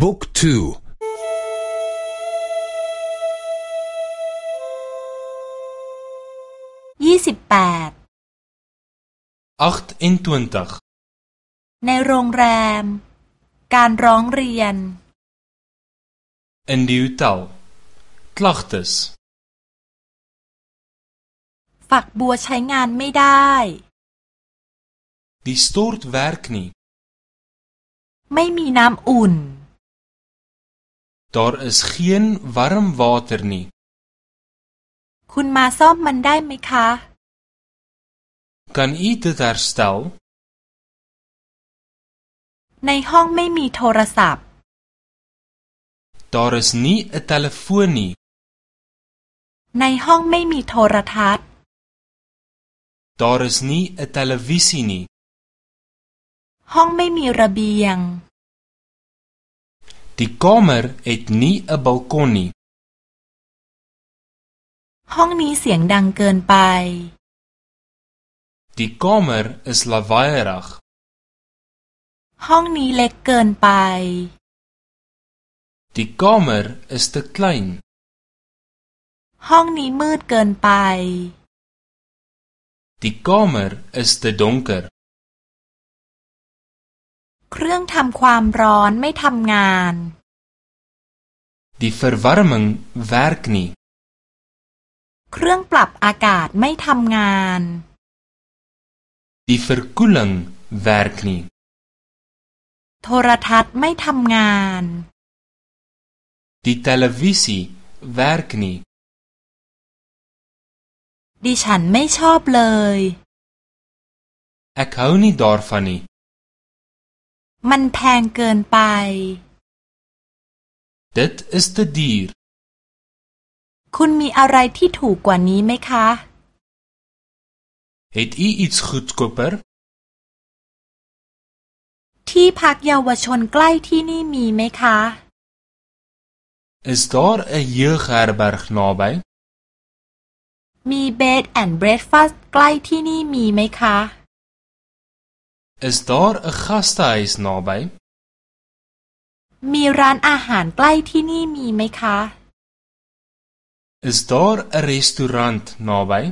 บุ๊กทูยี่สิบแปดในโรงแรม การร้องเรียน in die hotel klagtes ฝักบัวใช้งานไม่ได้ die stort werk nie ไม่มีน้ำอุ่น daar is geen warm water nie คุณมาซ่อมมันได้ไหมคะ kan u dit herstel ในห้องไม่มีโทรศัพท์ daar is nie 'n telefoon nie ในห้องไม่มีโทรทัศน์ daar is nie 'n televisie nie ห้องไม่มีระเบียง die kamer het nie 'n balkon nie ห้องนี้เสียงดังเกินไป die kamer is lawaaiig ห้องนี้เล็กเกินไป die kamer is te klein ห้องนี้มืดเกินไป die kamer is te donker เครื่องทำความร้อนไม่ทำงาน die verwarming werk nie เครื่องปรับอากาศไม่ทำงาน die verkoeling werk nie โทรทัศน์ไม่ทำงาน die televisie werk nie ดิฉันไม่ชอบเลย ek hou nie daarvan nie มันแพงเกินไป dit is te duur คุณมีอะไรที่ถูกกว่านี้ไหมคะ het u iets goedkoper ที่พักเยาวชนใกล้ที่นี่มีไหมคะ is daar 'n jeugherberg naby มีเบดแอนด์เบรดฟาสใกล้ที่นี่มีไหมคะ is daar 'n gastehuis naby มีร้านอาหารใกล้ที่นี่มีไหมคะ is daar 'n restaurant naby